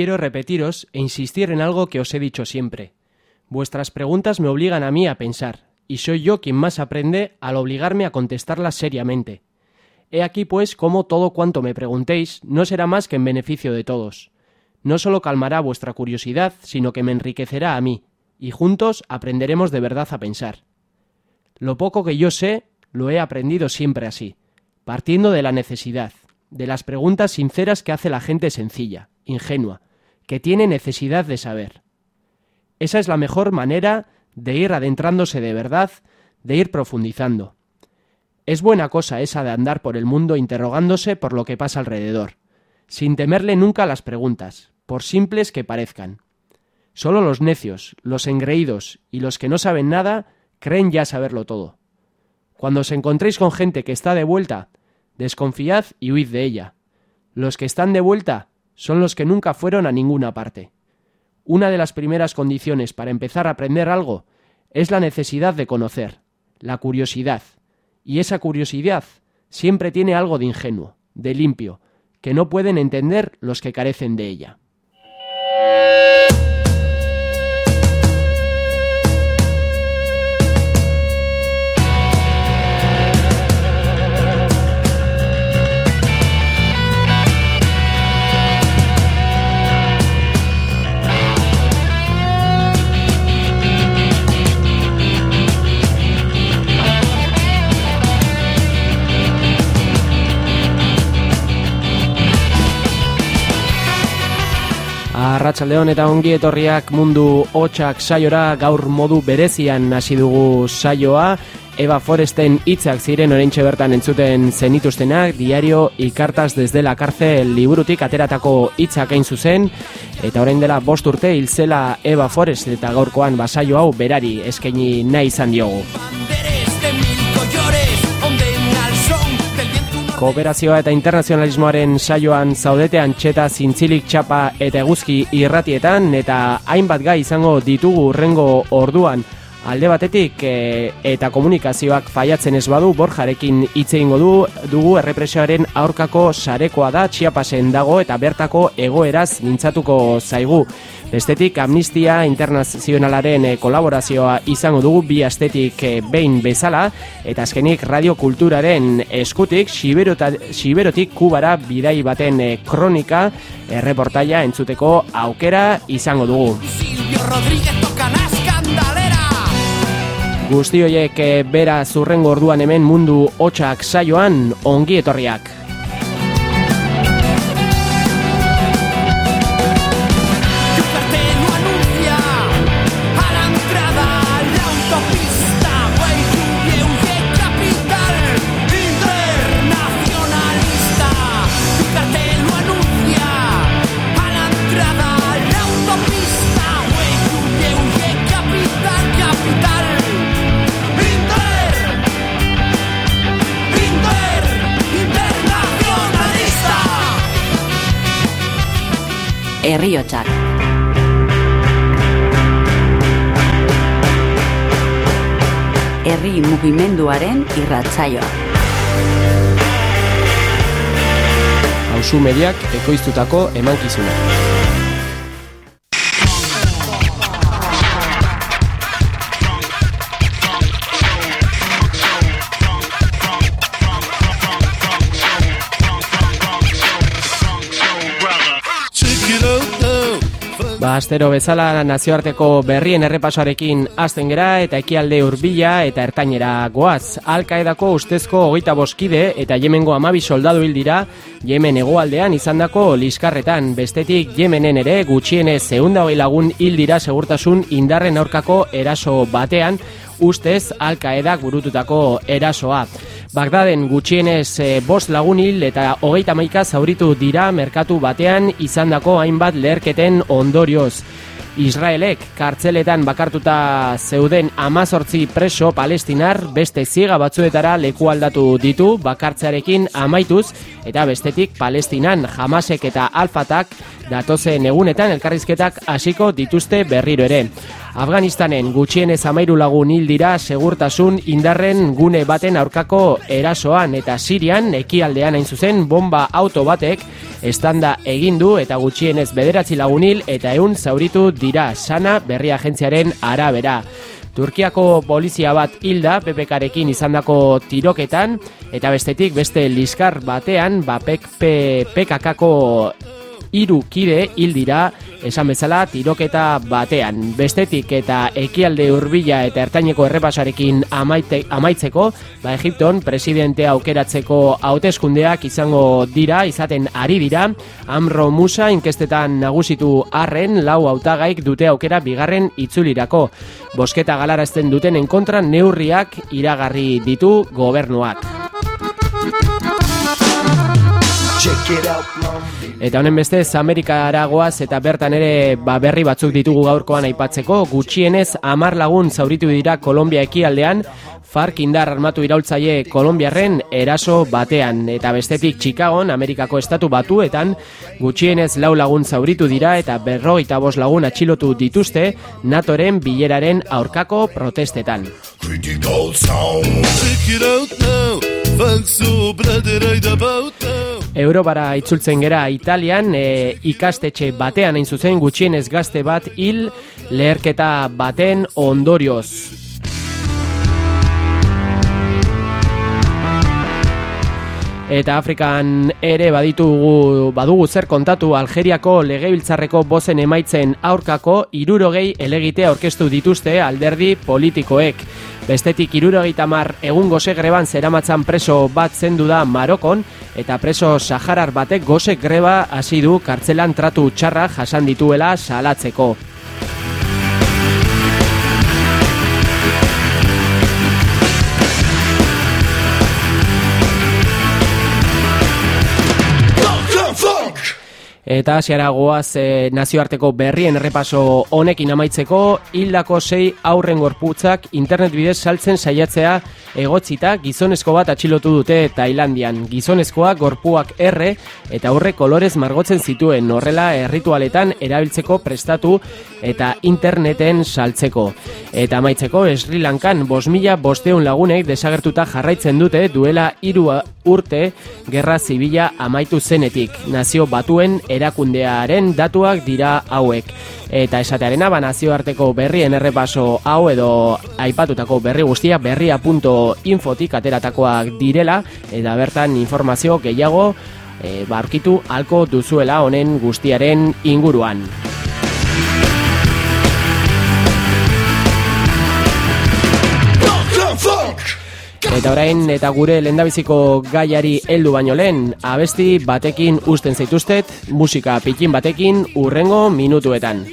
Quiero repetiros e insistir en algo que os he dicho siempre. Vuestras preguntas me obligan a mí a pensar, y soy yo quien más aprende al obligarme a contestarlas seriamente. He aquí, pues, cómo todo cuanto me preguntéis no será más que en beneficio de todos. No solo calmará vuestra curiosidad, sino que me enriquecerá a mí, y juntos aprenderemos de verdad a pensar. Lo poco que yo sé, lo he aprendido siempre así, partiendo de la necesidad, de las preguntas sinceras que hace la gente sencilla, ingenua, que tiene necesidad de saber. Esa es la mejor manera de ir adentrándose de verdad, de ir profundizando. Es buena cosa esa de andar por el mundo interrogándose por lo que pasa alrededor, sin temerle nunca las preguntas, por simples que parezcan. Solo los necios, los engreídos y los que no saben nada creen ya saberlo todo. Cuando os encontréis con gente que está de vuelta, desconfiad y huid de ella. Los que están de vuelta son los que nunca fueron a ninguna parte. Una de las primeras condiciones para empezar a aprender algo es la necesidad de conocer, la curiosidad, y esa curiosidad siempre tiene algo de ingenuo, de limpio, que no pueden entender los que carecen de ella. Arratsaldeon eta ongi etorriak mundu hotxak saiora gaur modu berezian hasi dugu saioa. Eva Foresten hitzak ziren orentxe bertan entzuten zenituztenak, diario ikartaz desde la cárcel liburutik ateratako hitzak hain zuzen, eta orain dela bost urte hilzela Eva Forest eta gaurkoan basaio hau berari eskaini nahi izan diogu. Kooperazioa eta internazionalismoaren saioan zaudetean txeta zintzilik txapa eta eguzki irratietan eta hainbat gai izango ditugu urrengo orduan alde batetik e, eta komunikazioak faiatzen ez badu borjarekin hitz egingo du dugu errepresioaren aurkako sarekoa da txiapasen dago eta bertako egoeraz mintzatuko zaigu. Bestetik amnistia internazionalaren e, kolaborazioa izango dugu bi astetik e, behin bezala eta azkenik radiokulturaren eskutik Siberota, Siberotik kubara bidai baten e, kronika erreportaia entzuteko aukera izango dugu. Guzti horiek bera zurrengo orduan hemen mundu hotxak saioan ongi etorriak. Herriotsak. Herri mugimenduaren irratsaioa. Ausu mediak ekoiztutako emankizuna. Astero bezala nazioarteko berrien errepasoarekin hasten gera eta ekialde hurbila eta ertainera goaz. Alkaedako ustezko hogeita boskide eta Yemengo amabi soldadu hil dira Yemen hegoaldean izandako liskarretan. Bestetik Yemenen ere gutxienez zeunda hogei lagun hil dira segurtasun indarren aurkako eraso batean ustez Alkaedak burututako erasoa. Bagdaden gutxienez e, bost lagunil eta hogeita maika zauritu dira merkatu batean izandako hainbat leherketen ondorioz. Israelek kartzeletan bakartuta zeuden amazortzi preso palestinar beste ziega batzuetara leku aldatu ditu bakartzearekin amaituz eta bestetik palestinan jamasek eta alfatak datozen egunetan elkarrizketak hasiko dituzte berriro ere. Afganistanen gutxienez amairu lagun hil dira segurtasun indarren gune baten aurkako erasoan eta Sirian ekialdean hain zuzen bomba auto batek estanda egin du eta gutxienez bederatzi lagun hil eta ehun zauritu dira sana berri agentziaren arabera. Turkiako polizia bat hilda PPKarekin izandako tiroketan eta bestetik beste liskar batean ba PKKko hiru kide hil dira esan bezala tiroketa batean. Bestetik eta ekialde hurbila eta ertaineko errepasarekin amaite, amaitzeko, ba Egipton presidente aukeratzeko hauteskundeak izango dira, izaten ari dira, Amro Musa inkestetan nagusitu arren lau hautagaik dute aukera bigarren itzulirako. Bosketa galarazten duten enkontra neurriak iragarri ditu gobernuak. Eta honen bestez Amerikara goaz eta bertan ere ba, berri batzuk ditugu gaurkoan aipatzeko. Gutxienez amar lagun zauritu dira Kolombia ekialdean. Fark indar armatu iraultzaile Kolombiarren eraso batean. Eta bestetik Chicagoan Amerikako estatu batuetan gutxienez lau lagun zauritu dira eta berro eta bos lagun atxilotu dituzte NATOren bileraren aurkako protestetan. Europara itzultzen gera Italian e, ikastetxe batean hain zuzen gutxienez gazte bat hil leherketa baten ondorioz. Eta Afrikan ere baditugu badugu zer kontatu Algeriako legebiltzarreko bozen emaitzen aurkako irurogei elegite aurkeztu dituzte alderdi politikoek. Bestetik irurogeita mar egun goze greban zeramatzan preso bat zendu da Marokon eta preso Saharar batek goze greba hasi du kartzelan tratu txarra jasan dituela salatzeko. Eta asiara goaz e, nazioarteko berrien errepaso honekin amaitzeko, hildako sei aurren gorputzak internet bidez saltzen saiatzea egotzita gizonezko bat atxilotu dute Tailandian. Gizonezkoa gorpuak erre eta aurre kolorez margotzen zituen horrela erritualetan erabiltzeko prestatu eta interneten saltzeko. Eta amaitzeko Sri Lankan bos mila bosteun lagunek desagertuta jarraitzen dute duela irua urte gerra zibila amaitu zenetik. Nazio batuen erakundearen datuak dira hauek. Eta esatearena ba nazioarteko berrien errepaso hau edo aipatutako berri guztia berria.infotik ateratakoak direla eta bertan informazio gehiago e, barkitu halko duzuela honen guztiaren inguruan. Eta orain eta gure lendabiziko gaiari heldu baino lehen, abesti batekin usten zaituztet, musika pikin batekin urrengo minutuetan.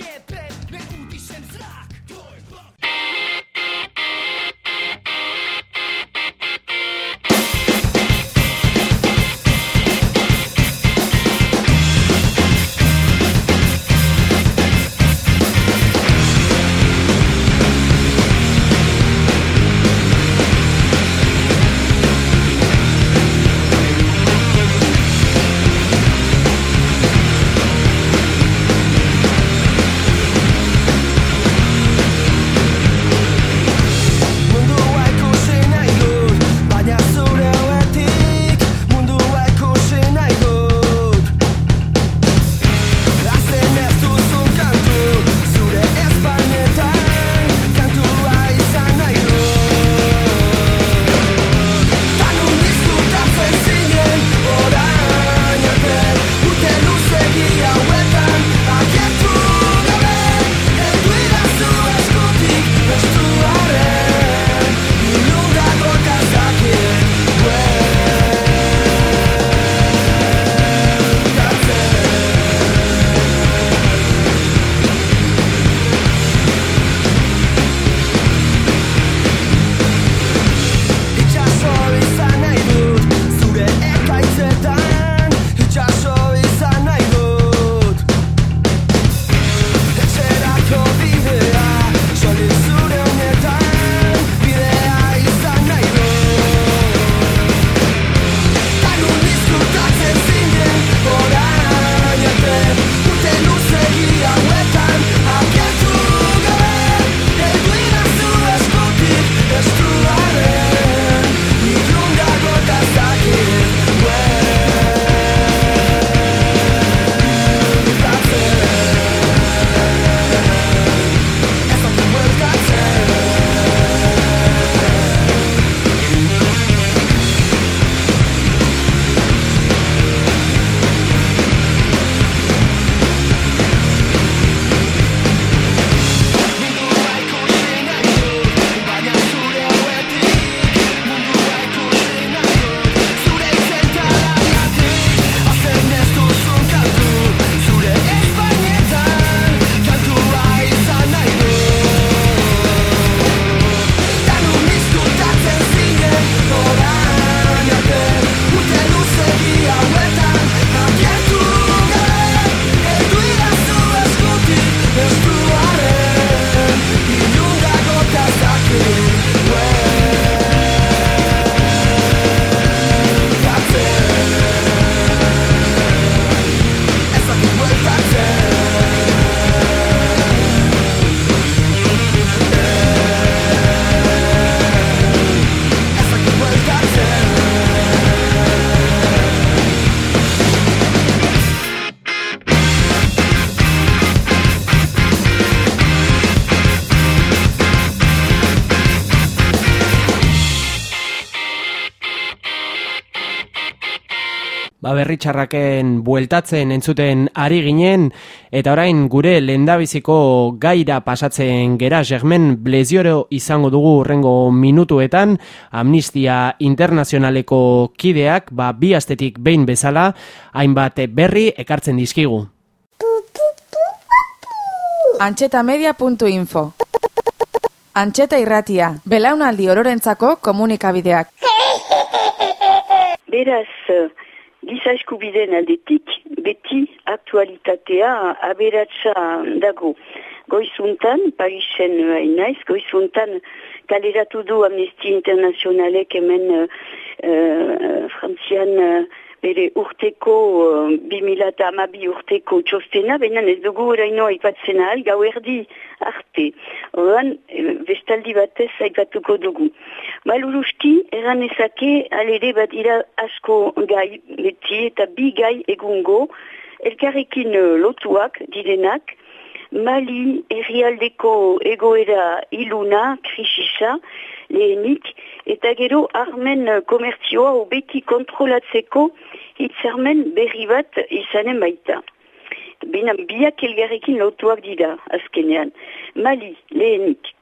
Ba berritxarraken bueltatzen entzuten ari ginen, eta orain gure lendabiziko gaira pasatzen gera, Germen Blezioro izango dugu urrengo minutuetan, Amnistia Internazionaleko kideak, ba bi astetik behin bezala, hainbat berri ekartzen dizkigu. Antxetamedia.info Antxeta irratia, belaunaldi ororentzako komunikabideak. Beraz, giza eskubideen aldetik, beti aktualitatea aberatsa dago. Goizuntan, Parisen hainaiz, goizuntan kaleratu du Amnesty Internationalek hemen uh, frantzian uh, bere urteko, uh, bi mila eta amabi urteko txostena, baina ez dugu eraino aipatzen ahal, gau erdi arte. Oran, bestaldi batez aipatuko dugu. Malurusti, eran ezake, alere bat ira asko gai beti eta bi gai egungo, elkarrekin lotuak direnak, Mali herrialdeko egoera iluna, krisisa, lehenik, eta gero armen komertzioa obeti kontrolatzeko hitzarmen berri bat izanen baita. Bina biak elgarrekin lotuak dira, azkenean. Mali, lehenik.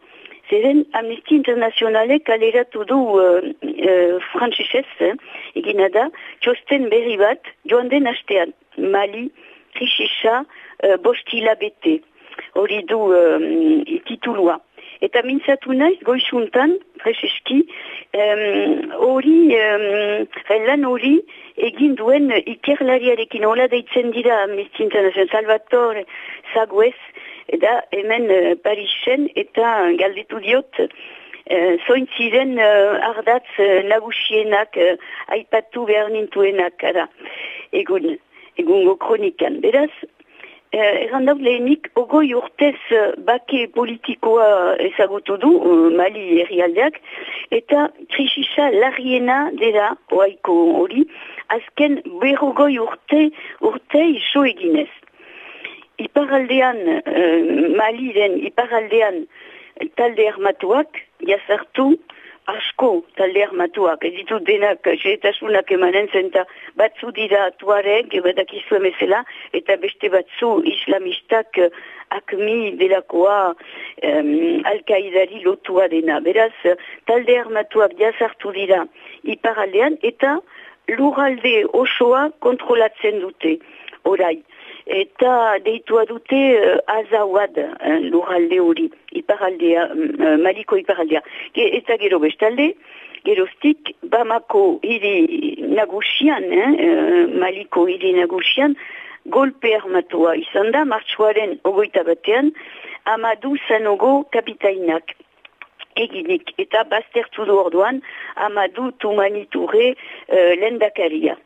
Zeren Amnesty Internationale kaleratu du uh, uh, frantzisez, eh, egina da, txosten berri bat joan den hastean. Mali, krisisa, uh, bostila bete. Hori du um, titulua. Eta mintzatu naiz, goizuntan, preseski, hori, um, lan hori, egin duen ikerlariarekin, hola deitzen dira, Amnesty International, Salvatore Zaguez, eta hemen uh, Parisen eta galdetu diot uh, zoin ziren uh, ardatz uh, nagusienak uh, aipatu behar nintuenak ara, egun, egungo kronikan. Beraz, uh, errandaut lehenik, ogoi urtez uh, bake politikoa ezagutu du, uh, Mali herrialdeak, eta krisisa larriena dela, oaiko hori, azken berrogoi urte, urte iso eginez. Iparaldean, uh, Maliren iparaldean talde armatuak, jazartu, asko talde armatuak, ez ditu denak, jeetasunak emanen zenta, batzu dira tuareg, badakizu emezela, eta beste batzu islamistak akmi delakoa um, alkaidari lotua dena. Beraz, talde armatuak jazartu dira iparaldean, eta luralde osoa kontrolatzen dute, orai eta deitua dute uh, azauad uh, lurralde hori, iparaldea, uh, maliko iparaldea. Ge, eta gero bestalde, geroztik Bamako hiri nagusian, eh, uh, maliko hiri nagusian, golpe armatua izan da, martxuaren ogoita batean, amadu zanogo kapitainak eginik, eta baztertu du orduan, amadu tumaniture uh, lendakaria.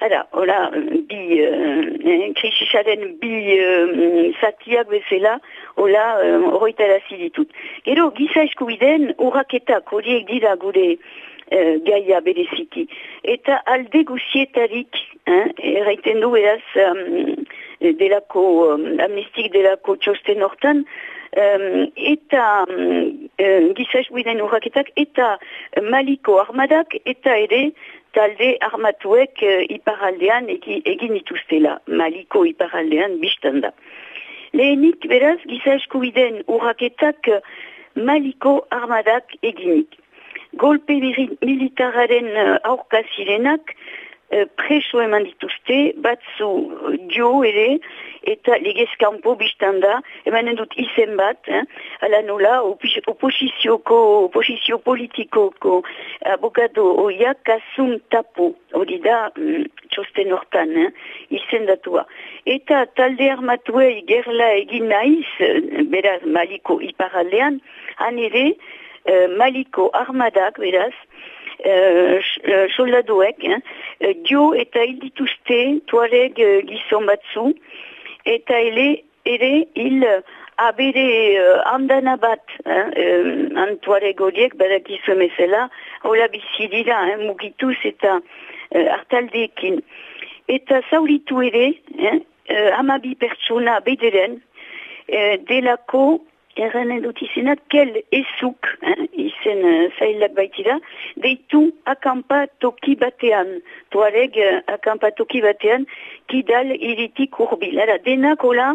Hala, hola, bi, uh, krisisaren bi uh, zatiak bezala, hola, horreita uh, ditut. Gero, giza eskubideen urraketak horiek dira gure uh, gaia bereziki. Eta alde guzietarik, eh, erraiten du eraz, um, delako, um, amnestik delako txosten hortan, um, eta um, giza eskubideen urraketak, eta maliko armadak, eta ere, talde armatuek uh, iparaldean egin ituztela, maliko iparaldean biztanda. Lehenik, beraz, giza eskubideen urraketak uh, maliko armadak eginik. Golpe militararen uh, aurka zirenak, preso eman dituzte, batzu dio ere, eta legezkampo biztanda, emanen dut izen bat, eh? ala nola, oposizioko, oposizio politikoko abogado oia kasun tapu, hori da mm, txosten hortan, eh? izen datua. Eta talde armatuei gerla egin naiz, beraz maliko iparaldean, han ere, eh, maliko armadak, beraz, Uh, soldadoek, eh, dio eta hildituzte tuareg uh, gizon batzu, eta ele, ere hil abere uh, andana bat eh, um, antuare godiek badakizu emezela hola bizi dira eh, mugituz eta uh, hartaldeekin eta zauritu ere eh, uh, amabi pertsona bederen uh, delako erren dut izena kel ezuk eh, zen uh, zailak baitira, deitu akampa toki batean, tuareg uh, akampa toki batean, kidal iritik urbil. Ara, denak hola,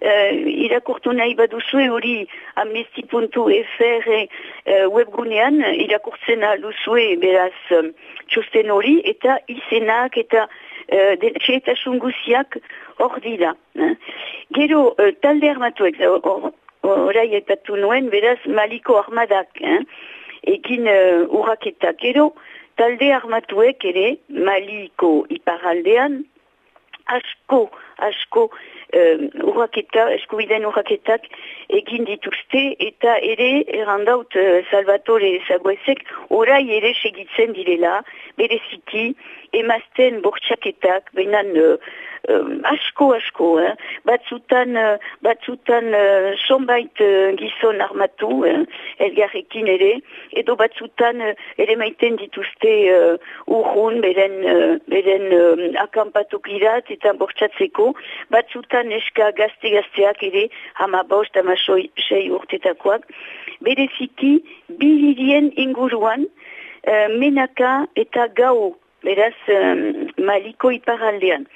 uh, irakurtu nahi baduzue hori amnesti.fr uh, webgunean irakurtzen alduzue beraz um, txosten hori eta izenak eta uh, guziak hor dira. Eh? Gero uh, talde armatuek, orai etatu nuen, beraz maliko armadak, eh? ekin uh, urraketak. Gero talde armatuek ere maliko iparaldean, asko, asko uh, urraketa, eskubiden urraketak egin dituzte eta ere errandaut uh, Salvatore Zagoezek orai ere segitzen direla, bereziki emazten bortxaketak, behinan uh, asko, asko, eh? batzutan, uh, batzutan uh, sonbait uh, gizon armatu, eh? elgarrekin ere, edo batzutan uh, ere maiten dituzte uh, urrun, beren, uh, beren uh, akampatukirat eta bortxatzeko, batzutan eska gazte-gazteak ere, hama bost, hama sei urtetakoak, bereziki, bilirien inguruan, uh, menaka eta gau, beraz um, maliko iparaldean.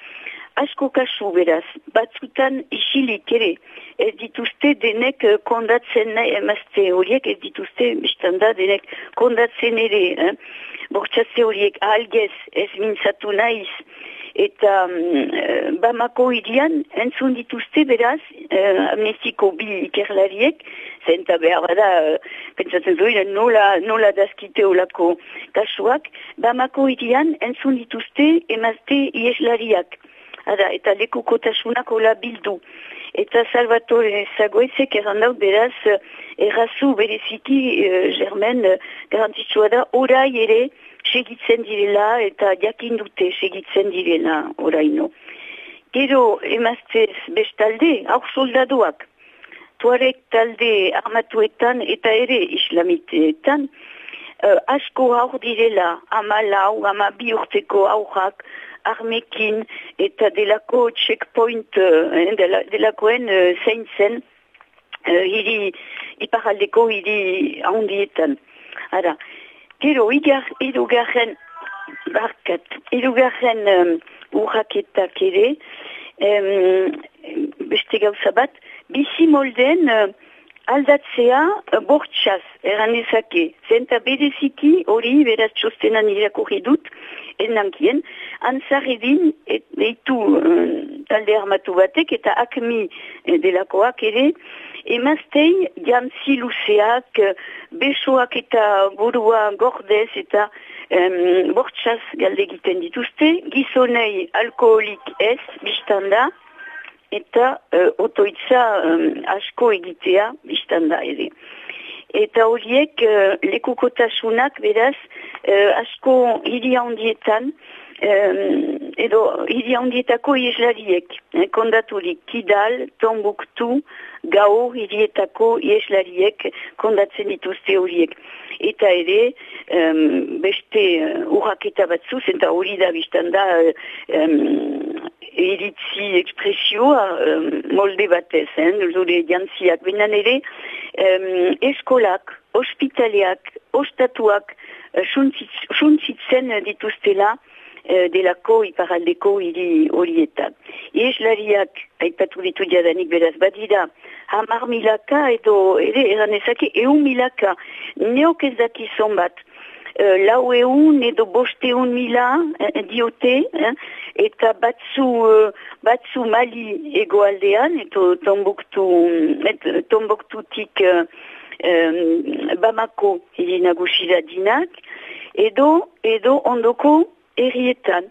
Asko kasu beraz, batzutan isilik ere, ez dituzte denek uh, kondatzen nahi emazte horiek, ez dituzte biztanda denek kondatzen ere, eh? bortzatze horiek ahalgez ez mintzatu naiz, eta um, bamako irian entzun dituzte beraz uh, amnestiko bi ikerlariek zenta behar bada uh, pentsatzen zuen nola, nola dazkite olako kasuak. Bamako irian entzun dituzte emazte ieslariak Ada, eta lekukotasunak hola bildu eta Salvatore Zagoezek errandaut beraz errazu bereziki uh, germen uh, garantitxua da orai ere segitzen direla eta jakin dute segitzen direla oraino. Gero emaztez bestalde, hau soldaduak, tuarek talde armatuetan eta ere islamiteetan, uh, asko hau direla ama lau, ama bi urteko aurrak, armekin eta delako checkpoint, uh, delakoen uh, zein zen, uh, hiri, iparaldeko hiri handietan. Ara, Gero, igar, irugarren, barkat, irugarren um, urraketak ere, um, beste gauza bat, bizi molden uh, aldatzea uh, bortxaz, eran ezake. Zenta bedeziki hori beraz txostenan irakurri dut, enankien, antzarridin, et, eitu uh, talde armatu batek, eta akmi eh, delakoak ere, emaztei jantzi luzeak, besoak eta burua gordez eta um, bortxaz galde egiten dituzte, gizonei alkoholik ez, biztanda, eta uh, otoitza um, asko egitea biztanda ere. Eta horiek uh, lekukotasunak beraz uh, asko hiri handietan, um, edo hiri handietako ieslariek, eh, kondaturik Kidal, Tombuktu, Gao hirietako ieslariek kondatzen dituzte horiek. Eta ere, um, beste uh, urraketa batzu, zenta hori da biztan da um, iritzi ekspresioa um, molde batez, eh, zure jantziak. Binan ere, um, eskolak, ospitaliak, ostatuak, uh, suntzitzen dituztela, Eh, delako iparaldeko hiri horietan. Ieslariak, aipatu ditu jadanik beraz badira, hamar milaka edo ere eran ezake eun milaka, neok ez daki zonbat, uh, lau eun edo boste eun mila eh, diote, eh, eta batzu, uh, batzu mali egoaldean, eto tomboktu, et, tomboktutik uh, um, Bamako hiri nagusira dinak, edo, edo ondoko errietan.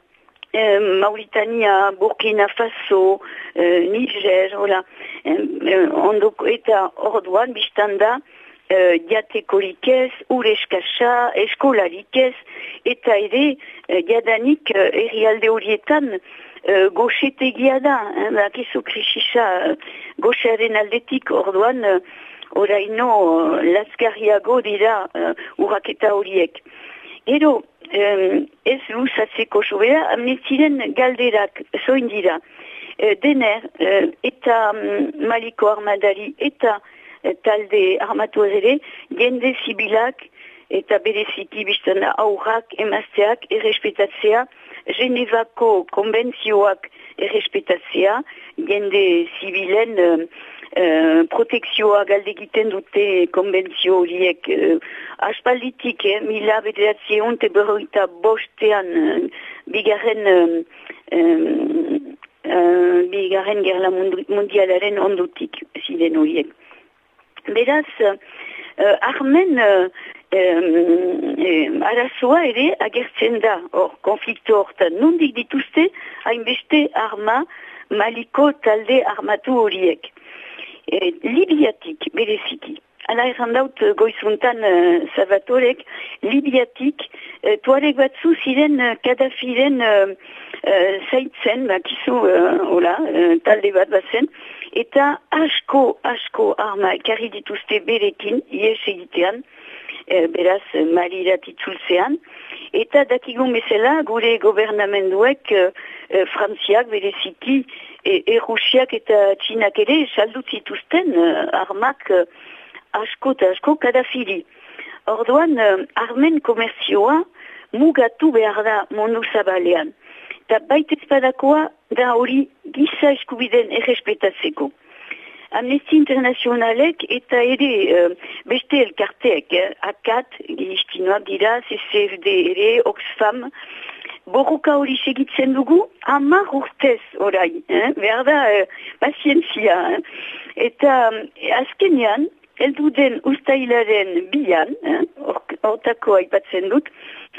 E, Mauritania, Burkina Faso, e, Niger, hola, e, ondoko eta orduan biztanda diatekorik ez, ureskasa, eskolarik ez, eta ere, e, jadanik e, errialde horietan, e, goxetegia da, eh, bakizu krisisa, goxearen aldetik orduan, e, oraino, lasgarriago dira uh, uraketa horiek. Ero, um, ez luzatzeko sobera, amnestiren galderak zoin dira. Uh, dener, uh, eta um, maliko armadari eta uh, talde armatu ere, jende zibilak eta bereziki biztan aurrak emazteak errespetatzea, Genevako konbentzioak errespetatzea, jende zibilen uh, protekzioa galdegiten dute konbentzio horiek uh, aspalditik, eh, mila bederatzi honte berroita bostean uh, bigarren uh, um, uh, bigarren gerla mundialaren ondutik ziren horiek. Beraz, uh, armen uh, um, arazoa ere agertzen da, hor, konflikto hortan. Nondik dituzte, hainbeste arma maliko talde armatu horiek. E, Libiatik, bereziki. Hala erran daut goizuntan uh, Salvatorek, Libiatik, uh, tuarek batzu ziren uh, kadafiren uh, uh, zaitzen, bakizu, uh, hola, uh, talde bat bazen, eta asko, asko arma ekarri dituzte berekin, ies egitean, e, beraz marirat itzultzean. Eta dakigun bezala gure gobernamenduek e, e, frantziak bereziki e, errusiak eta txinak ere saldut zituzten e, armak e, asko eta asko kadafiri. Orduan e, armen komerzioa mugatu behar da mundu zabalean. Eta baitez badakoa da hori giza eskubiden errespetatzeko. Amnesty Internationalek eta ere uh, beste elkarteek, eh, akat, giztinoak dira, CCFD ere, Oxfam, borroka hori segitzen dugu, ama urtez orai, eh? behar da, uh, pazientzia. Eh? Eta um, azkenean, eldu den ustailaren bian, hortako eh? aipatzen dut,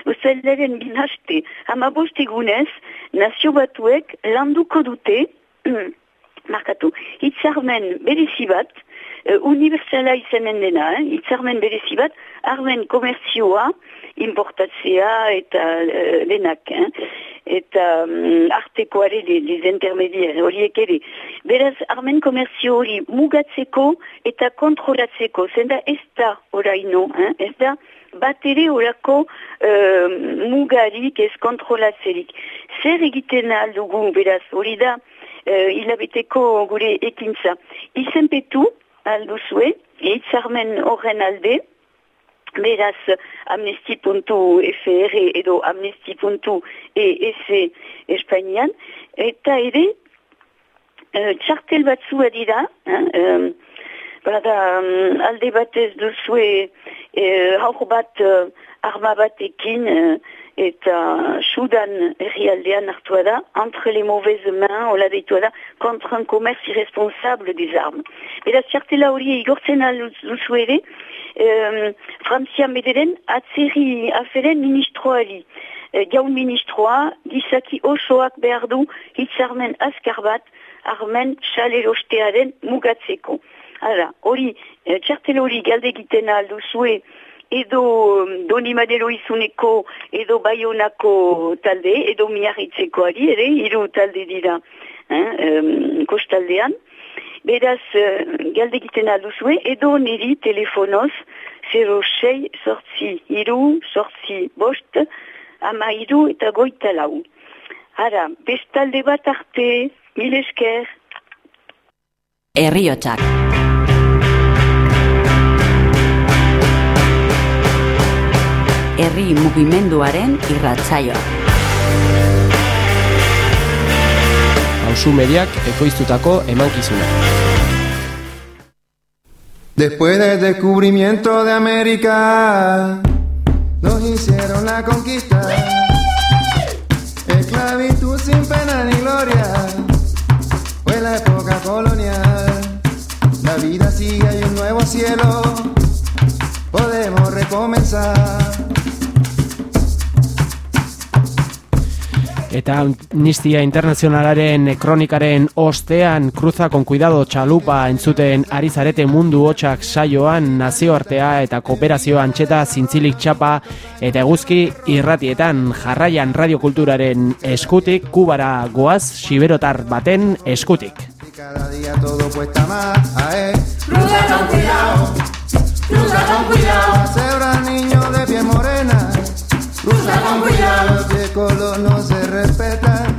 ustailaren binhaste, ama bostegunez, nazio batuek landuko dute, markatu, hitzarmen berezi uh, universala izanen dena, eh? hitzarmen berezi bat, armen komerzioa, importatzea eta uh, lenak, eh? eta um, artekoare les intermediaires, horiek ere. Beraz, armen komerzio hori mugatzeko eta kontrolatzeko, zenda ez da oraino, eh? ez da bat ere horako uh, mugarik ez kontrolatzerik. Zer egiten aldugu, beraz, hori da, uh, hilabeteko gure ekintza. Izenpetu alduzue, eitzarmen horren alde, beraz amnesti.fr edo amnesti.es Espainian, eta ere uh, txartel batzua dira, um, Bada, um, alde batez duzue eh, haur bat uh, arma batekin uh, eta sudan herrialdean hartua da, entre les mauvaises mains, hola deitua da, contre un commerce irresponsable des armes. Beraz, txartela hori igortzen duzu ere, um, Frantzia mederen atzeri aferen ministroari. E, jaun ministroa, gizaki osoak behar du hitzarmen azkar bat, armen xalerostearen mugatzeko. Hala, hori, e, txartela hori galdegiten alduzue, edo um, doni madero izuneko edo baionako talde, edo miarritzeko ari, ere, hiru talde dira eh, kostaldean. Beraz, uh, galde egiten alduzue, edo niri telefonoz, 06 sortzi iru, sortzi bost, ama iru eta goita lau. Ara, bestalde bat arte, mil esker. Herriotxak. herri mugimenduaren irratzaioa. Hauzu mediak ekoiztutako emankizuna. Después del descubrimiento de América, nos hicieron la conquista. Esclavitud sin pena ni gloria, fue la época colonial. Cielo, podemos recomenzar. Eta Amnistia Internazionalaren kronikaren ostean Cruza con cuidado txalupa entzuten ari zarete mundu hotxak saioan nazioartea eta kooperazioa antxeta zintzilik txapa eta eguzki irratietan jarraian radiokulturaren eskutik kubara goaz siberotar baten eskutik. Cada día todo cuesta más, ae. Cruza con cuidado, cruza con cuidado. Cebra niño de piel morena, Cruza con cuidado, los de color no se respetan.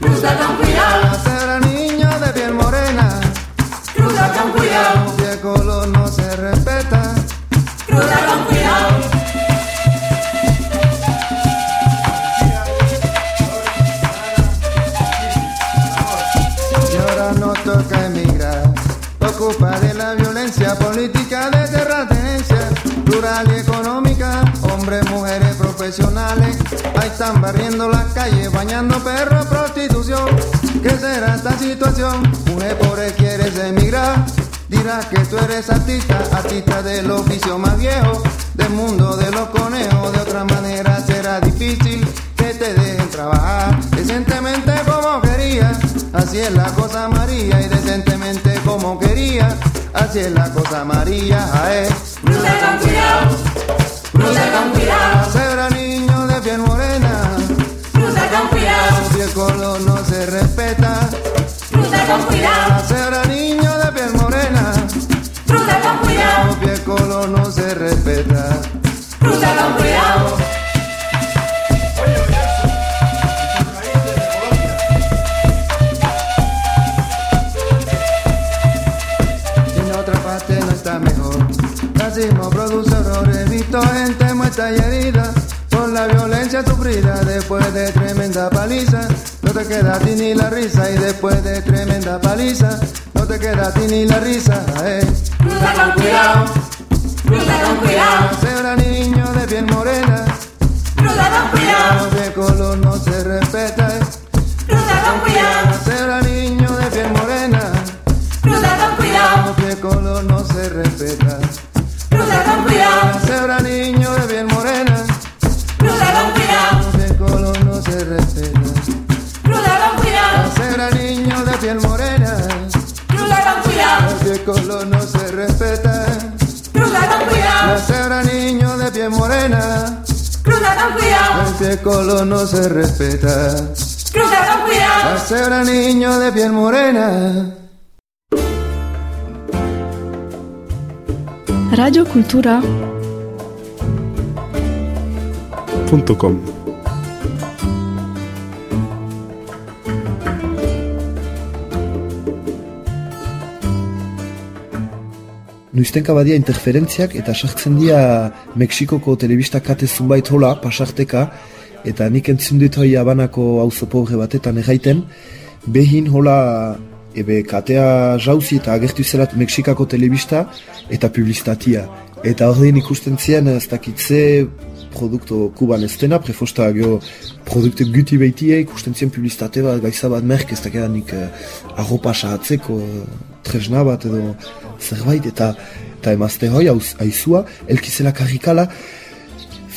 cruza con cuidado, Cebra niño de piel morena, cruza con cuidado, los de color no se respetan. cruza con cuidado. toca emigrar. Por culpa de la violencia política de tierra tenencia, rural y económica, hombres, mujeres, profesionales, ahí están barriendo las calles, bañando perros, prostitución. ¿Qué será esta situación? Mujer pobre quieres emigrar, dirás que tú eres artista, artista del oficio más viejo, del mundo de los conejos, de otra manera será difícil que te dejen trabajar decentemente como querías, así es la cosa María y decentemente como quería, así es la cosa María, ae. Cruza con cuidado, cruza con cuidado, Cebra niño de piel morena, cruza con cuidado, si el color no se respeta. cruza con cuidado, Cebra niño de piel morena, cruza con cuidado, si el color no se respeta. cruza con cuidado. Racismo produce horrores, visto gente muerta y herida por la violencia sufrida después de tremenda paliza. No te queda a ti ni la risa y después de tremenda paliza no te queda a ti ni la risa. Eh. Cruza con cuidado, cruza con cuidado, Cebra niño de piel morena, cruza con cuidado, de color no se respeta. eh. cruza con cuidado, Cebra niño de piel morena, cruza con cuidado, de color no se respeta. Cruza con cuidado, Cebra niño de piel morena. cruza con cuidado, de color no se respeta. cruza con cuidado, Cebra niño de piel morena, cruza con cuidado, de color no se respeta. cruza con cuidado, Cebra niño de piel morena, cruza con cuidado, de color no se respeta. cruza con cuidado. Cebra niño de piel morena. Radio Kultura com. Nuiztenka badia interferentziak eta sartzen dira Mexikoko telebista kate zunbait hola, pasarteka, eta nik entzun dut hoi abanako auzo pobre batetan erraiten, behin hola ebe katea jauzi eta agertu zelat Mexikako telebista eta publizitatia. Eta horrein ikusten zien ez dakitze produkto kuban ez dena, prefosta gero produktu guti behitie ikusten zien publizitate bat, gaiza bat merk ez dakidanik eh, arropa sahatzeko eh, tresna bat edo zerbait eta eta emazte hoi aizua elkizela karrikala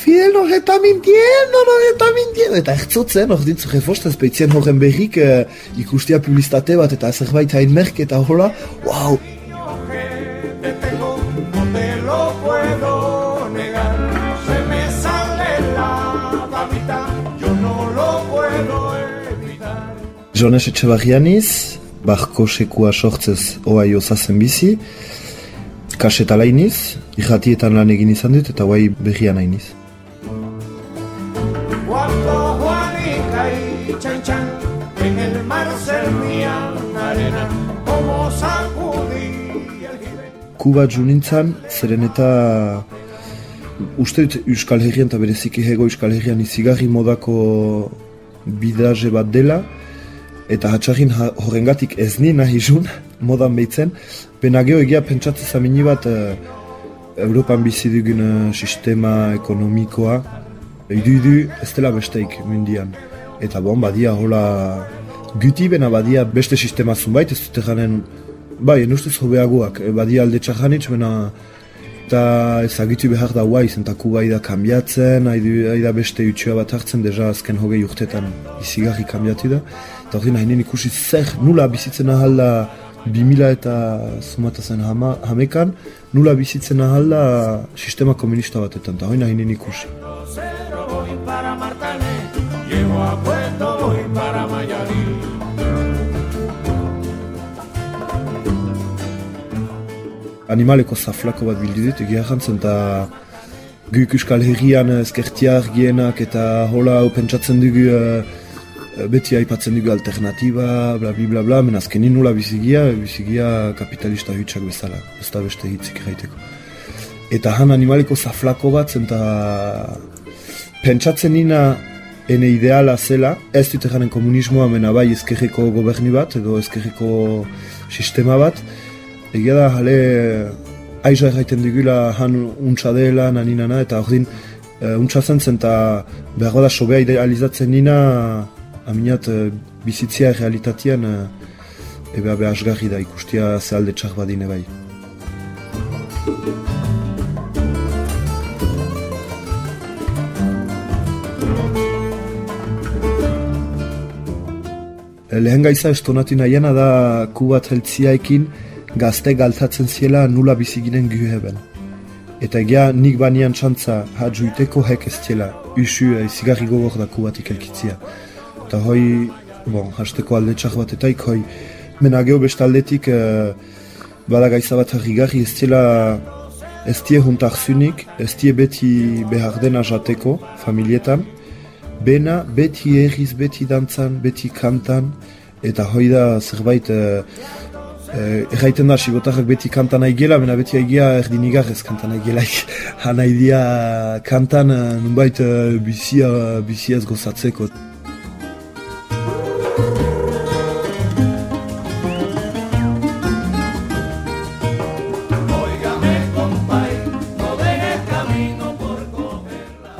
Fidel nos está mintiendo, nos está mintiendo eta ertzotzen, hor dintzu refosta ezpeitzien horren berrik eh, ikustia publizitate bat eta zerbait hain merk eta hola, wow. Jones Etxebarrianiz, barko sekua sortzez oai osazen bizi, kaseta lainiz, irratietan lan egin izan dut eta oai berrian nainiz. Kuba junintzan, zeren eta uste dut Euskal Herrian eta bereziki hego Euskal Herrian izigarri modako bidaje bat dela, eta hatxarrin ha- horrengatik ez ni nahi jun, modan behitzen, pena geho egia pentsatzen zamini bat eh, Europan bizi dugun eh, sistema ekonomikoa, idu idu ez dela besteik mundian. Eta bon, badia hola guti bena badia beste sistema zunbait, ez dute janen, bai, en ustez hobeagoak, eh, badia alde txajanitz, bena eta ezagitu behar da guai, zenta Kuba da kambiatzen, haida beste utxua bat hartzen, deja azken hogei urtetan izigarri kambiatu da. Eta hori nahi nien ikusi zer nula bizitzen ahal da 2000 eta zumata zen hama, hamekan, nula bizitzen ahal da sistema komunista batetan, eta hori nahi nien ikusi. Llego a Puerto, voy para Mayarí. Animaleko zaflako bat bildu dut, egia jantzen, eta guk euskal herrian ezkertiar gienak eta hola hau pentsatzen dugu eh, beti aipatzen dugu alternatiba, bla bla bla bla, men azkenin nula bizigia, bizigia kapitalista hutsak bezala, ez da beste hitzik jaiteko. Eta han animaleko zaflako bat zen pentsatzen nina ene ideala zela, ez dut janen komunismoa, mena bai ezkerreko goberni bat, edo ezkerreko sistema bat, Egia da, jale, aiza erraiten digula han untsa dela, naninana, eta hor din, uh, untsa zen zen, eta behar bada sobea idealizatzen nina, aminat, uh, bizitzia realitatean, uh, ebe abe asgarri da ikustia zehalde txar badine bai. Lehen gaiza estonatu nahiena da kubat heltziaekin gazte galtatzen ziela nula biziginen gyheben. Eta egia nik banian txantza hadjuiteko hek ez ziela, usu e, zigarri gogor da kubatik elkitzia. Eta hoi, bon, hasteko alde txar bat eta hoi, mena geho bestaldetik e, bada gaiza bat harrigarri ez ziela ez die huntak zunik, ez die beti behar dena jateko, familietan, Bena beti erriz, beti dantzan, beti kantan, eta hoi da zerbait e, erraiten da sigotarrak beti kantan nahi gela, bena beti egia erdin igarrez kantan nahi gela. Han dia kantan nunbait bizia, biziaz gozatzeko.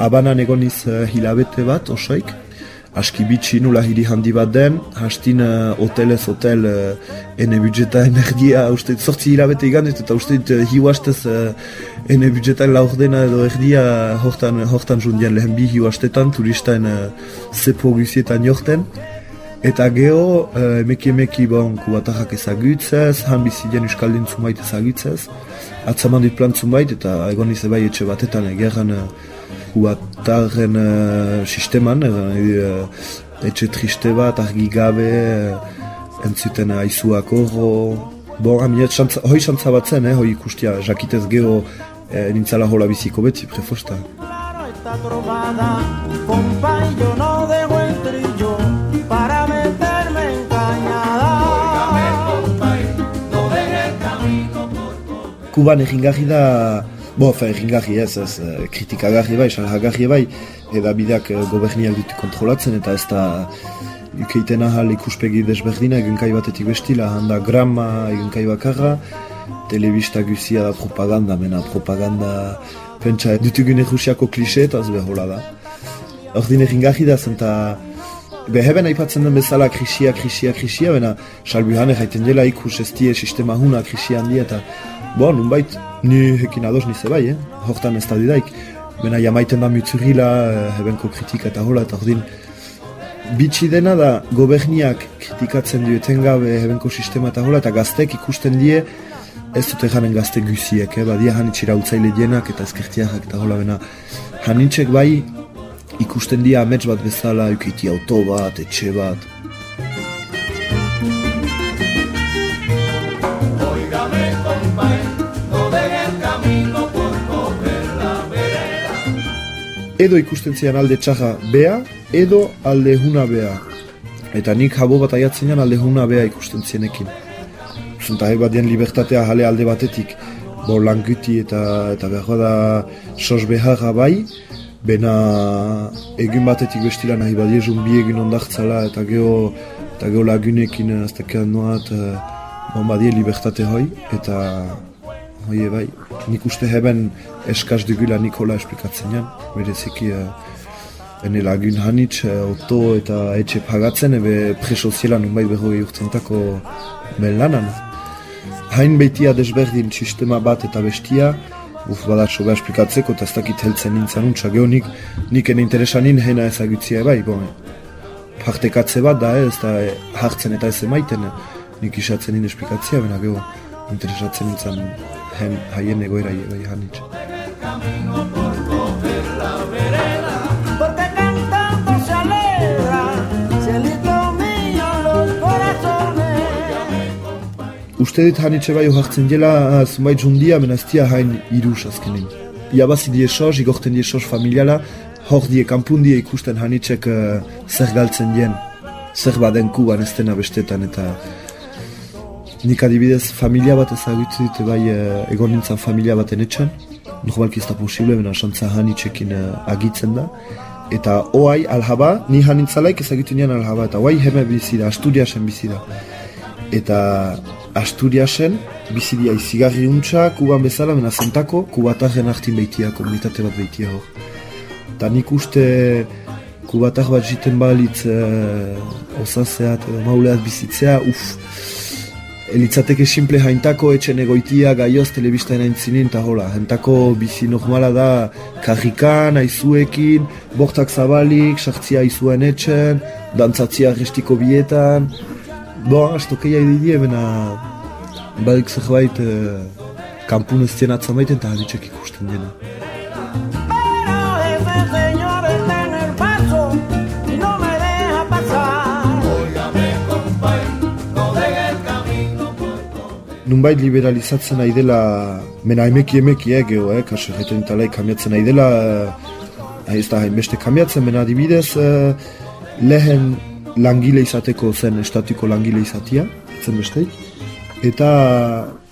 Abanan egoniz hilabete bat, osoik. Aski bitxi nula hiri handi bat den, hastin uh, hotelez hotel uh, ene budjeta energia, uste sortzi hilabete igan eta uste uh, hiuastez uh, ene budjeta laur dena edo erdia hortan, hortan jundian lehen bi hiuastetan, turistain uh, zepo guzietan jorten. Eta geho, uh, emeki emeki bon, kubatarrak ezagutzez, han bizidien euskaldin zumait ezagutzez, atzaman dit plan zumait, eta egoniz ebai etxe batetan egeran uh, kubatarren uh, sisteman, uh, etxe triste bat, argi gabe, uh, entzuten aizuak horro, bon, aminet, hoi xantza bat zen, eh, hoi ikustia, jakitez geho, eh, nintzala hola biziko beti, prefosta. Kuban egin da Bo, fe, ringarri ez, ez, eh, kritikagarri bai, salhagarri bai, eda bideak eh, goberniak dut kontrolatzen, eta ez da ukeiten ahal ikuspegi desberdina, egunkai batetik bestila, handa grama egunkai bakarra, telebista guzia da propaganda, mena propaganda, pentsa, dutugun errusiako klise eta ez behola da. Ordin ringarri da zen, eta beheben aipatzen den bezala krisia, krisia, krisia, bena salbu hane jaiten dela ikus ez die sistema huna krisia handia, eta Bo, nunbait, ni hekin ados nize bai, eh? hortan ez da didaik. Bena jamaiten da mutzurila, eh, hebenko kritika eta hola, eta ordin, bitxi dena da goberniak kritikatzen du etengabe hebenko sistema eta hola, eta gaztek ikusten die, ez dute janen gazte guziek, eh? badia hanitxira utzaile dienak eta ezkertiak eta hola, bena hanitxek bai ikusten dia amets bat bezala, ukiti auto bat, etxe bat, edo ikusten zian alde txaja bea, edo alde huna bea. Eta nik jabo bat aiatzen alde huna bea ikusten zienekin. Zunta bat dien libertatea jale alde batetik, bo languti eta, eta behar da sos beharra bai, bena egin batetik bestila nahi badie bi egin ondartzala eta geho, eta geho lagunekin ez dakean noat, bon badie libertate hoi, eta hoi bai, nik uste heben eskaz dugula Nikola esplikatzen jan, bereziki uh, ene lagun hanitz, uh, auto eta etxe pagatzen, ebe preso ziela nunbait beho urtzentako melanan. Hain behitia desberdin sistema bat eta bestia, uf bada soga esplikatzeko eta ez dakit heltzen nintzen untsa, geho nik, ene interesanin heina ezagutzia bai, bon, partekatze bat da ez da hartzen eta ez emaiten, nik isatzen nien esplikatzia, bena geho interesatzen nintzen haien egoera bai hanitz. Uste dit hanitxe bai ohartzen dela zumait jundia menaztia hain irus azkenen. Iabazi die sos, igorten die sos familiala, hor die kampun die ikusten hanitxek uh, zer galtzen dien, zer baden kuban ez dena bestetan eta nik adibidez familia bat ezagutu dut bai uh, egon nintzen familia baten etxan, normalki ez da posible, bena xantza hanitxekin uh, agitzen da, eta oai alhaba, ni hanintzalaik ezagutu nian alhaba, eta oai heme bizi da, Asturiasen bizi da. Eta Asturiasen, bizidia izigarri untxa, kuban bezala, mena zentako, kubatarren hartin behitia, komunitate bat behitia hor. Ta nik uste kubatar bat jiten balitz e, osazeat, edo mauleat bizitzea, uff, Elitzateke simple haintako etxen egoitia gaioz telebistain aintzinin eta hola. Hentako bizi normala da karrikan, aizuekin, bortak zabalik, sartzia aizuen etxen, dantzatzia restiko bietan. Bo, astokeia ididie, bena badik zerbait eh, kampun ez dien atzamaiten eta haditzek ikusten dena. Nunbait liberalizatzen nahi dela, mena emeki emeki eh, eh, kaso egiten talai kamiatzen nahi dela, eh, ez da hainbeste kamiatzen, mena adibidez, eh, lehen langile izateko zen estatiko langile izatia, zen besteik, eta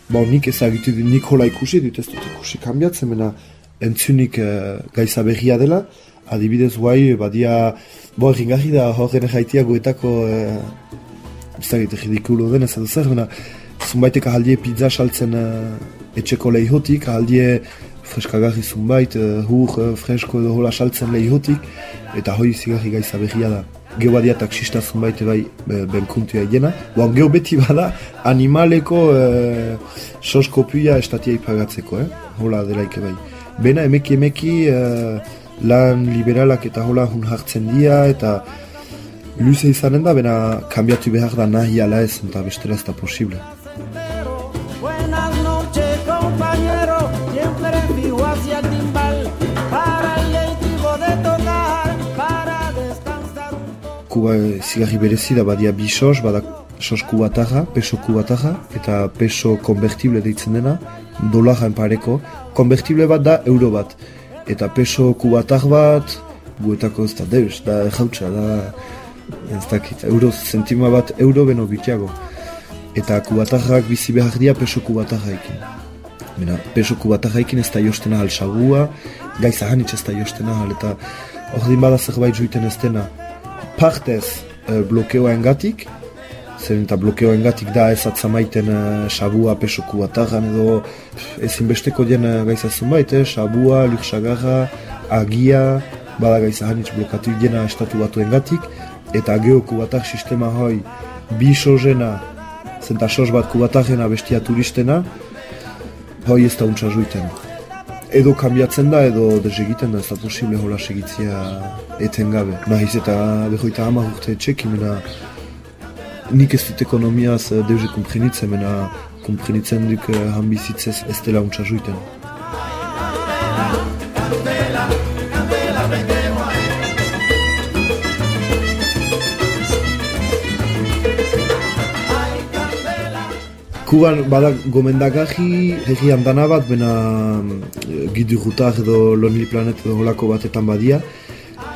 ba, nik ezagitu dut, nik hola ikusi dut, ez dut ikusi kambiatzen, mena entzunik eh, gaiza berria dela, adibidez guai, badia, bo, ringarri da horren jaitia guetako, eh, ez da gite ridikulo den ez zer, mena, zunbaitek ahaldie pizza saltzen eh, etxeko lehihotik, ahaldie freskagarri zunbait, uh, hur, uh, fresko edo hola saltzen lehihotik, eta hoi zigarri gaiza berria da. Geo badia taksista zunbait bai benkuntua egena. Boan, geo beti bada animaleko e, soskopia estatia ipagatzeko, eh? hola delaike bai. Bena emeki emeki e, lan liberalak eta hola hun hartzen dira eta luze izanen da, bena kambiatu behar da nahi ala ez, eta bestela ez da posible. Kuba zigarri berezi da badia bi sos, bada sos kubatarra, peso kubatarra, eta peso konvertible deitzen dena, dolarra pareko. Konvertible bat da euro bat. Eta peso kubatar bat, guetako ez da deus, da jautsa, da ez dakit, euro zentima bat euro beno bitiago. Eta kubatarrak bizi behar dira peso kubatarraikin. Bena, peso kubatarraikin ez da josten ahal sagua, gaiza hanitz ez da josten ahal, eta hor din bada zerbait juiten ez dena. Partez e, blokeoa engatik, zen eta blokeoa engatik da ez atzamaiten e, sabua peso kubatarran edo ezinbesteko dien e, gaiza zunbait, eh? sabua, lirsagarra, agia, bada gaiza hanitz blokatu dena estatu batu eta geo kubatar sistema hoi bi sozena, zenta sos bat kubatarrena bestia turistena, hoi ez da untsa juiten. Edo kambiatzen da, edo desegiten da, ez da posible hola segitzia etengabe. Nahiz eta behoita hamar urte etxekin, mena nik ez dut ekonomiaz eh, deuze kumprenitzen, mena kumprenitzen duk eh, han bizitzez ez dela untsa Kuban bada gomendagarri herrian dana bat, bena eh, gidu rutar edo Lonely Planet edo holako batetan badia.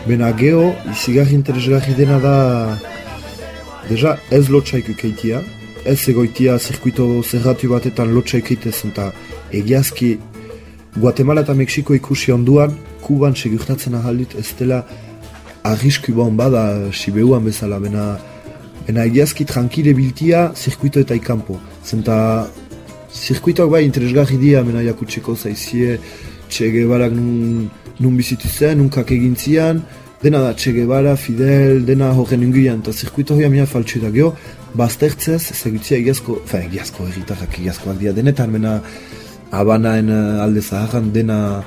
Bena geho, izigarri interesgarri dena da Deja, ez lotxaik ukeitia, ez egoitia zirkuito zerratu batetan lotxaik eitez eta egiazki Guatemala eta Mexiko ikusi onduan, Kuban segurtatzen ahalit ez dela arrisku bon bada Sibeuan bezala, bena, bena egiazki tranquile biltia zirkuito eta ikampo. Zenta zirkuitoak bai interesgarri dia, mena jakutseko zaizie, Che Guevarak nun, nun bizitu zen, nun egin zian, dena da Che Guevara, Fidel, dena horren inguian, eta zirkuito hoia mina faltsu da geho, baztertzez, zegutzia egiazko, fa egiazko erritarrak egiazkoak dira denetan, mena abanaen eh, alde zaharran dena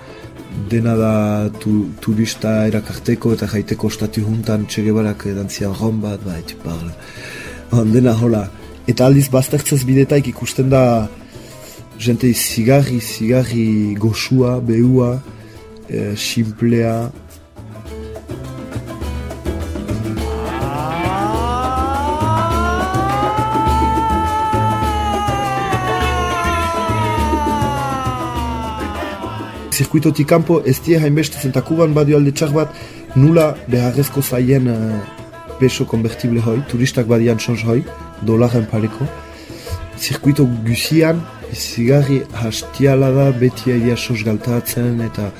dena da tu, turista erakarteko eta jaiteko ostatu juntan Che Guevarak dantzian ron bat, ba, eti parla. On, dena hola. Eta aldiz baztertzez bidetaik ikusten da jente zigarri, zigarri goxua, behua, eh, simplea, zirkuitotik kanpo ez die hainbeste zenta kuban badio alde txar bat nula beharrezko zaien uh, peso konvertible hoi, turistak badian txons hoi, dolaren pareko. Zirkuito guzian, zigarri hastiala da beti egia sos galtatzen eta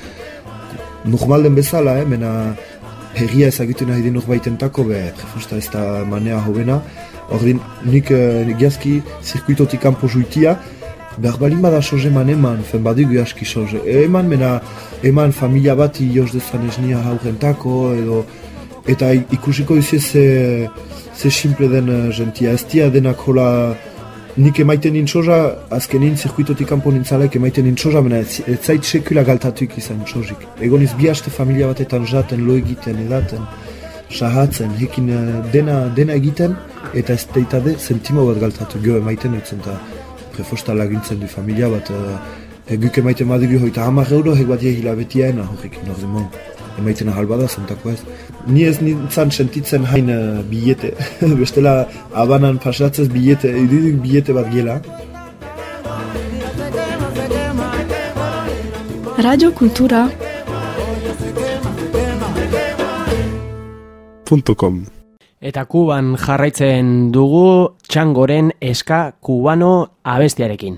normalden bezala, eh, mena herria ezagitu nahi den norbaitentako, be, prefosta ez da manea hobena, Ordin, nik uh, giazki zirkuitotik kanpo juitia, behar balin bada soze eman eman, fen badigu aski soze. Eman mena, eman familia bat ioz dezan esnia haurentako, edo, eta ikusiko duzu ze, ze simple den gentia. Ez dia denak hola, nik emaiten nintzoza, azkenin zirkuitotik kanpo nintzalek emaiten nintzoza, mena ez, ez zait sekula galtatuik izan txozik. Egoniz bi haste familia batetan jaten, lo egiten, edaten, sahatzen, hekin uh, dena, dena egiten, eta ez deitade zentimo bat galtatu geho emaiten dutzen, eta prefosta lagintzen du familia bat, uh, guk emaiten badigu hoita hamar euro, hek bat hilabetiaena, horrek nordemon, emaiten ahal bada zentako ez. Ni ez nintzen sentitzen hain uh, bilete, bestela abanan pasatzez bilete, idudik bilete bat gela. Radio Kultura .com Eta Kuban jarraitzen dugu txangoren eska kubano abestiarekin.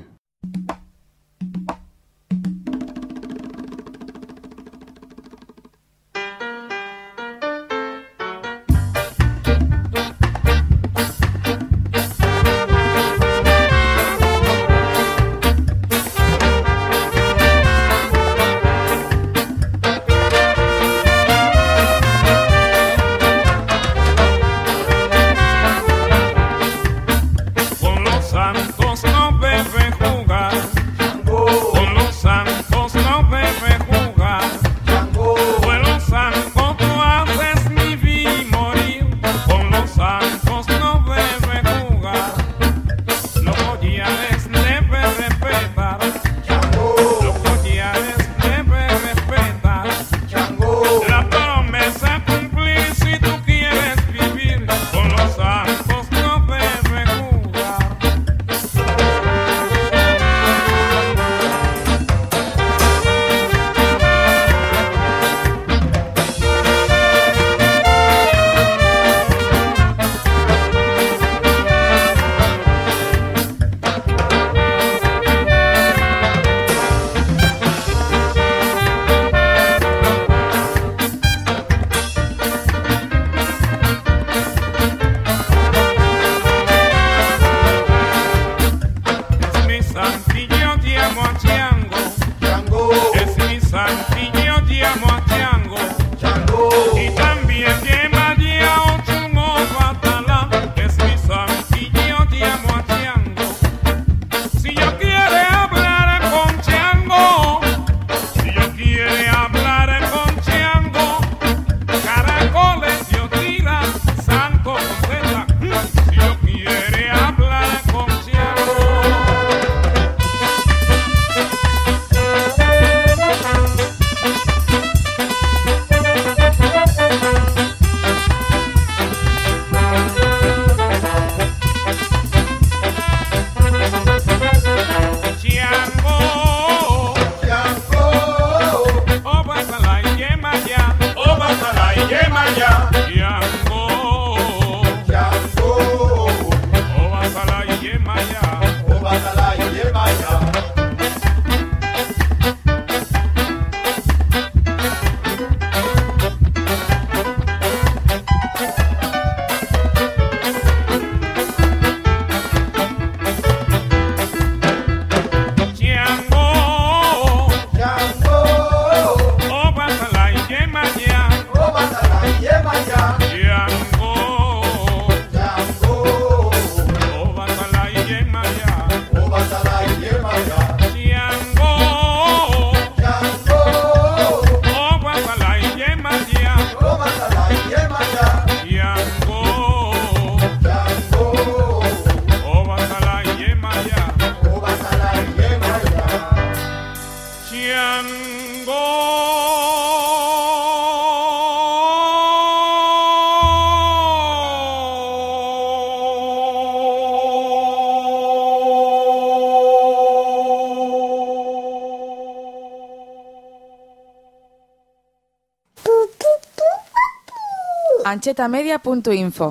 Antxetamedia.info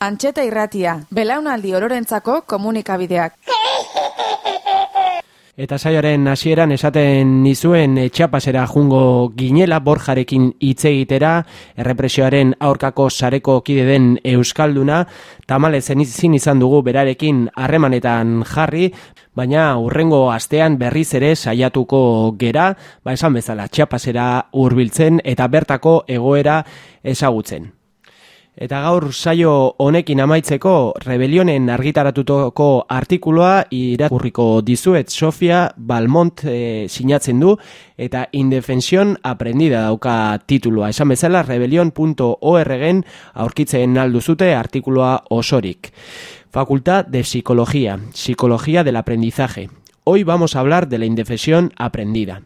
Antxeta irratia, belaunaldi ororentzako komunikabideak. Eta saioaren hasieran esaten nizuen etxapasera jungo ginela borjarekin hitz egitera, errepresioaren aurkako sareko kide den Euskalduna, tamale zen izan dugu berarekin harremanetan jarri, baina urrengo astean berriz ere saiatuko gera, ba esan bezala txapasera hurbiltzen eta bertako egoera ezagutzen. Eta gaur saio honekin amaitzeko rebelionen argitaratutoko artikuloa irakurriko dizuet Sofia Balmont e, sinatzen du eta indefensión aprendida dauka titulua. Esan bezala rebelion.orgen aurkitzen alduzute artikuloa osorik. Facultad de Psicología, Psicología del Aprendizaje. Hoy vamos a hablar de la indefensión aprendida.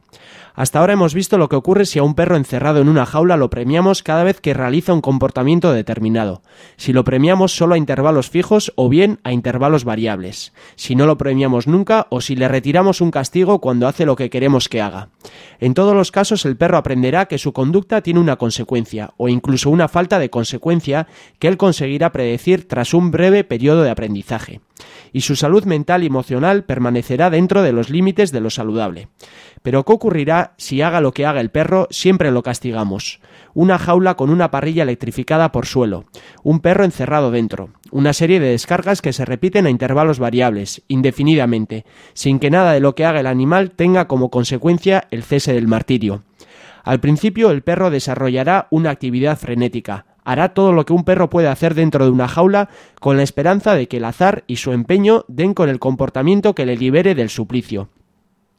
Hasta ahora hemos visto lo que ocurre si a un perro encerrado en una jaula lo premiamos cada vez que realiza un comportamiento determinado, si lo premiamos solo a intervalos fijos o bien a intervalos variables, si no lo premiamos nunca o si le retiramos un castigo cuando hace lo que queremos que haga. En todos los casos el perro aprenderá que su conducta tiene una consecuencia o incluso una falta de consecuencia que él conseguirá predecir tras un breve periodo de aprendizaje y su salud mental y emocional permanecerá dentro de los límites de lo saludable. Pero ¿qué ocurrirá si haga lo que haga el perro? Siempre lo castigamos. Una jaula con una parrilla electrificada por suelo, un perro encerrado dentro, una serie de descargas que se repiten a intervalos variables, indefinidamente, sin que nada de lo que haga el animal tenga como consecuencia el cese del martirio. Al principio el perro desarrollará una actividad frenética, hará todo lo que un perro puede hacer dentro de una jaula con la esperanza de que el azar y su empeño den con el comportamiento que le libere del suplicio.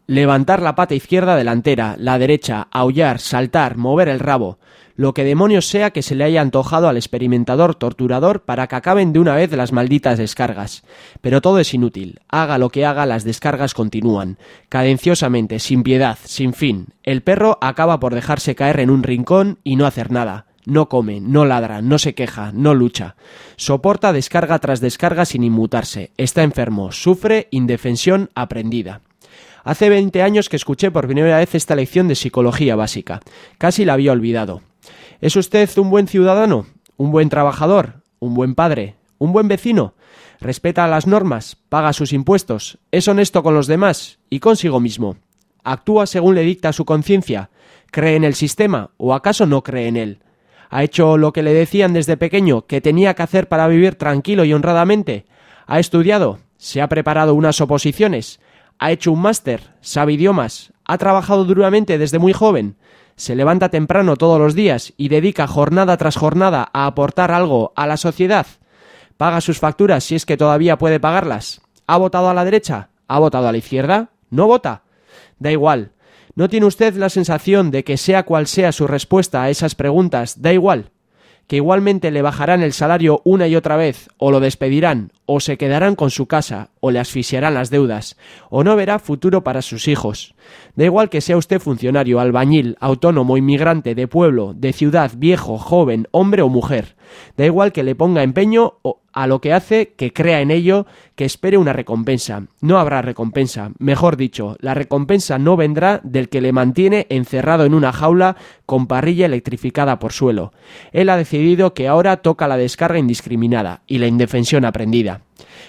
Levantar la pata izquierda delantera, la derecha, aullar, saltar, mover el rabo, lo que demonios sea que se le haya antojado al experimentador torturador para que acaben de una vez las malditas descargas. Pero todo es inútil. Haga lo que haga, las descargas continúan. Cadenciosamente, sin piedad, sin fin. El perro acaba por dejarse caer en un rincón y no hacer nada. No come, no ladra, no se queja, no lucha. Soporta descarga tras descarga sin inmutarse. Está enfermo, sufre indefensión aprendida. Hace 20 años que escuché por primera vez esta lección de psicología básica. Casi la había olvidado. ¿Es usted un buen ciudadano? ¿Un buen trabajador? ¿Un buen padre? ¿Un buen vecino? ¿Respeta las normas? ¿Paga sus impuestos? ¿Es honesto con los demás y consigo mismo? ¿Actúa según le dicta su conciencia? ¿Cree en el sistema o acaso no cree en él? ¿Ha hecho lo que le decían desde pequeño que tenía que hacer para vivir tranquilo y honradamente? ¿Ha estudiado? ¿Se ha preparado unas oposiciones? Ha hecho un máster, sabe idiomas, ha trabajado duramente desde muy joven, se levanta temprano todos los días y dedica jornada tras jornada a aportar algo a la sociedad, paga sus facturas si es que todavía puede pagarlas, ha votado a la derecha, ha votado a la izquierda, no vota. Da igual. ¿No tiene usted la sensación de que sea cual sea su respuesta a esas preguntas, da igual? Que igualmente le bajarán el salario una y otra vez, o lo despedirán, o se quedarán con su casa, o le asfixiarán las deudas, o no verá futuro para sus hijos. Da igual que sea usted funcionario, albañil, autónomo, inmigrante, de pueblo, de ciudad, viejo, joven, hombre o mujer. Da igual que le ponga empeño a lo que hace, que crea en ello, que espere una recompensa. No habrá recompensa. Mejor dicho, la recompensa no vendrá del que le mantiene encerrado en una jaula con parrilla electrificada por suelo. Él ha decidido que ahora toca la descarga indiscriminada y la indefensión aprendida.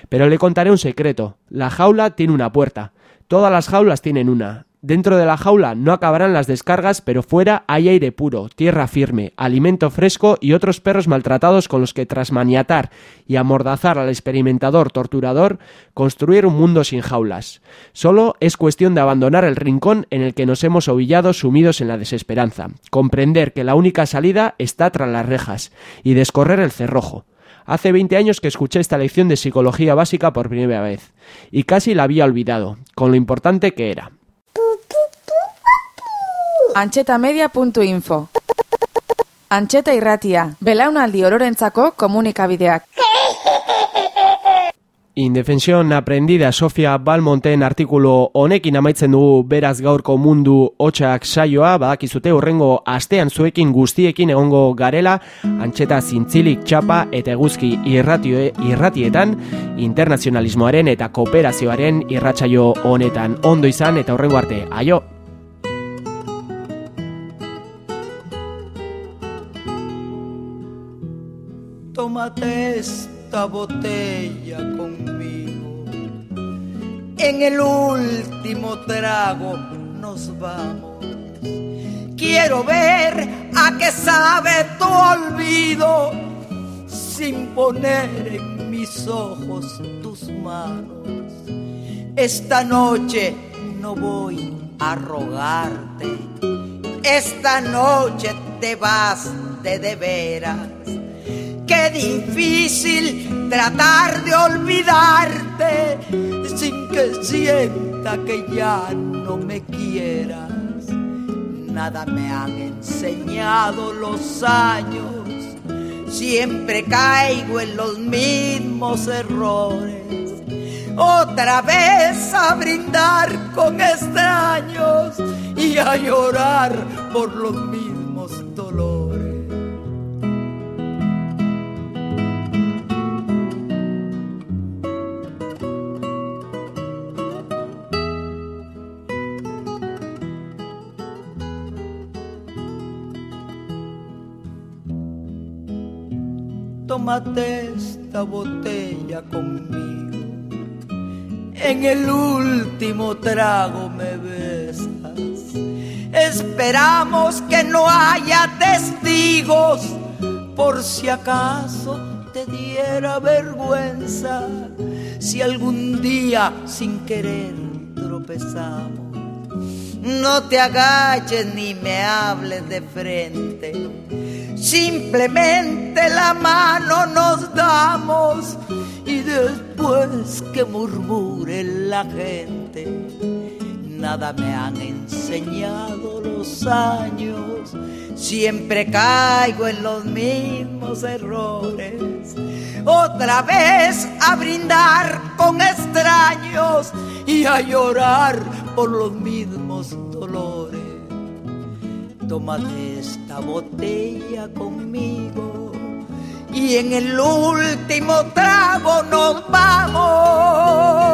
Pero le contaré un secreto. La jaula tiene una puerta. Todas las jaulas tienen una. Dentro de la jaula no acabarán las descargas, pero fuera hay aire puro, tierra firme, alimento fresco y otros perros maltratados con los que tras maniatar y amordazar al experimentador torturador, construir un mundo sin jaulas. Solo es cuestión de abandonar el rincón en el que nos hemos ovillado sumidos en la desesperanza, comprender que la única salida está tras las rejas y descorrer el cerrojo. Hace 20 años que escuché esta lección de psicología básica por primera vez, y casi la había olvidado, con lo importante que era. Antxetamedia.info Antxeta irratia, belaunaldi ororentzako komunikabideak. Indefensión aprendida Sofia Balmonten artikulu honekin amaitzen dugu beraz gaurko mundu hotxak saioa, badakizute horrengo astean zuekin guztiekin egongo garela, antxeta zintzilik txapa eta eguzki irratio, irratietan, internazionalismoaren eta kooperazioaren irratsaio honetan ondo izan eta horrengo arte, aio! Tómate esta botella conmigo en el último trago nos vamos. Quiero ver a qué sabe tu olvido sin poner en mis ojos tus manos. Esta noche no voy a rogarte, esta noche te vas de de veras. Qué difícil tratar de olvidarte sin que sienta que ya no me quieras. Nada me han enseñado los años, siempre caigo en los mismos errores. Otra vez a brindar con extraños y a llorar por los mismos tómate esta botella conmigo. En el último trago me besas. Esperamos que no haya testigos por si acaso te diera vergüenza si algún día sin querer tropezamos. No te agaches ni me hables de frente Simplemente la mano nos damos y después que murmure la gente, nada me han enseñado los años. Siempre caigo en los mismos errores. Otra vez a brindar con extraños y a llorar por los mismos dolores tómate esta botella conmigo y en el último trago nos vamos.